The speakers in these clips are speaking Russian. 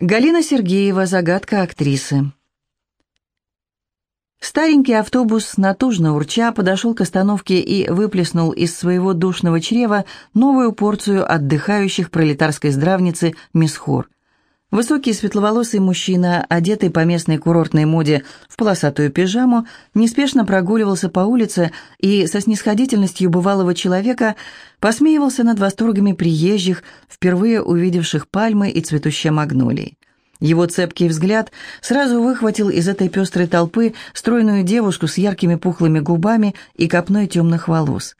Галина Сергеева, загадка актрисы. Старенький автобус, натужно урча, подошел к остановке и выплеснул из своего душного чрева новую порцию отдыхающих пролетарской здравницы Мисхор. Высокий светловолосый мужчина, одетый по местной курортной моде в полосатую пижаму, неспешно прогуливался по улице и со снисходительностью бывалого человека посмеивался над восторгами приезжих, впервые увидевших пальмы и цветущие магнолии. Его цепкий взгляд сразу выхватил из этой пестрой толпы стройную девушку с яркими пухлыми губами и копной темных волос.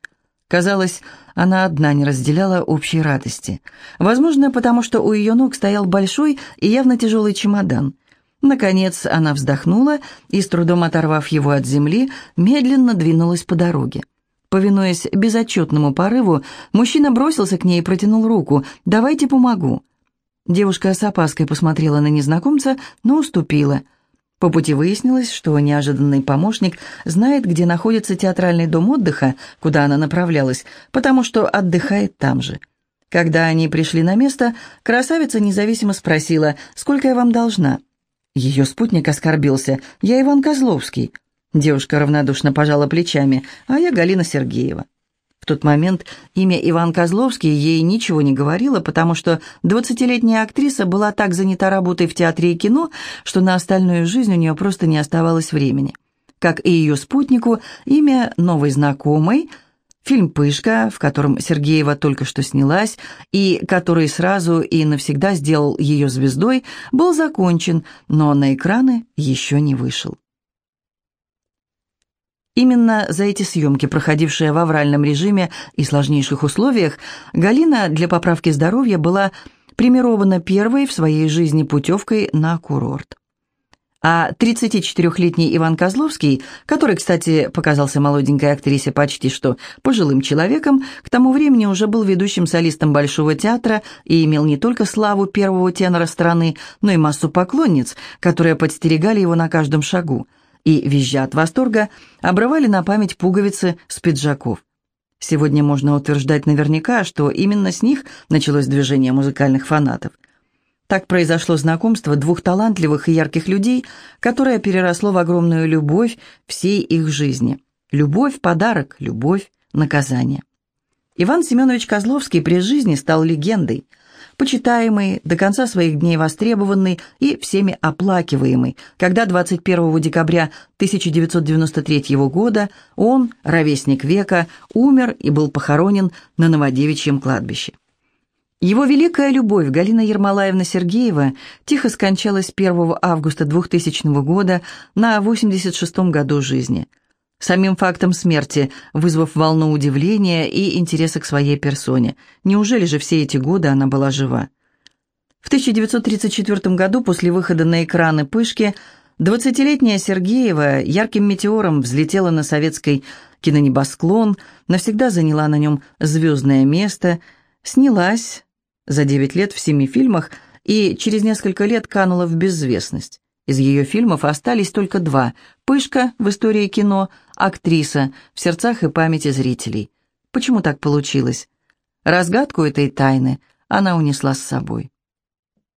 Казалось, она одна не разделяла общей радости. Возможно, потому что у ее ног стоял большой и явно тяжелый чемодан. Наконец она вздохнула и, с трудом оторвав его от земли, медленно двинулась по дороге. Повинуясь безотчетному порыву, мужчина бросился к ней и протянул руку. «Давайте помогу». Девушка с опаской посмотрела на незнакомца, но уступила – по пути выяснилось, что неожиданный помощник знает, где находится театральный дом отдыха, куда она направлялась, потому что отдыхает там же. Когда они пришли на место, красавица независимо спросила, «Сколько я вам должна?» Ее спутник оскорбился, «Я Иван Козловский». Девушка равнодушно пожала плечами, «А я Галина Сергеева» тот момент имя Иван Козловский ей ничего не говорило, потому что двадцатилетняя актриса была так занята работой в театре и кино, что на остальную жизнь у нее просто не оставалось времени. Как и ее спутнику, имя новой знакомой – Фильм «Пышка», в котором Сергеева только что снялась, и который сразу и навсегда сделал ее звездой, был закончен, но на экраны еще не вышел. Именно за эти съемки, проходившие в авральном режиме и сложнейших условиях, Галина для поправки здоровья была премирована первой в своей жизни путевкой на курорт. А 34-летний Иван Козловский, который, кстати, показался молоденькой актрисе почти что пожилым человеком, к тому времени уже был ведущим солистом Большого театра и имел не только славу первого тенора страны, но и массу поклонниц, которые подстерегали его на каждом шагу – и, визжа от восторга, обрывали на память пуговицы с пиджаков. Сегодня можно утверждать наверняка, что именно с них началось движение музыкальных фанатов. Так произошло знакомство двух талантливых и ярких людей, которое переросло в огромную любовь всей их жизни. Любовь – подарок, любовь – наказание. Иван Семенович Козловский при жизни стал легендой – почитаемый, до конца своих дней востребованный и всеми оплакиваемый, когда 21 декабря 1993 года он, ровесник века, умер и был похоронен на Новодевичьем кладбище. Его великая любовь Галина Ермолаевна Сергеева тихо скончалась 1 августа 2000 года на 86-м году жизни – самим фактом смерти, вызвав волну удивления и интереса к своей персоне. Неужели же все эти годы она была жива? В 1934 году, после выхода на экраны «Пышки», 20-летняя Сергеева ярким метеором взлетела на советский кинонебосклон, навсегда заняла на нем звездное место, снялась за 9 лет в семи фильмах и через несколько лет канула в безвестность. Из ее фильмов остались только два «Пышка» в истории кино, «Актриса» в сердцах и памяти зрителей. Почему так получилось? Разгадку этой тайны она унесла с собой.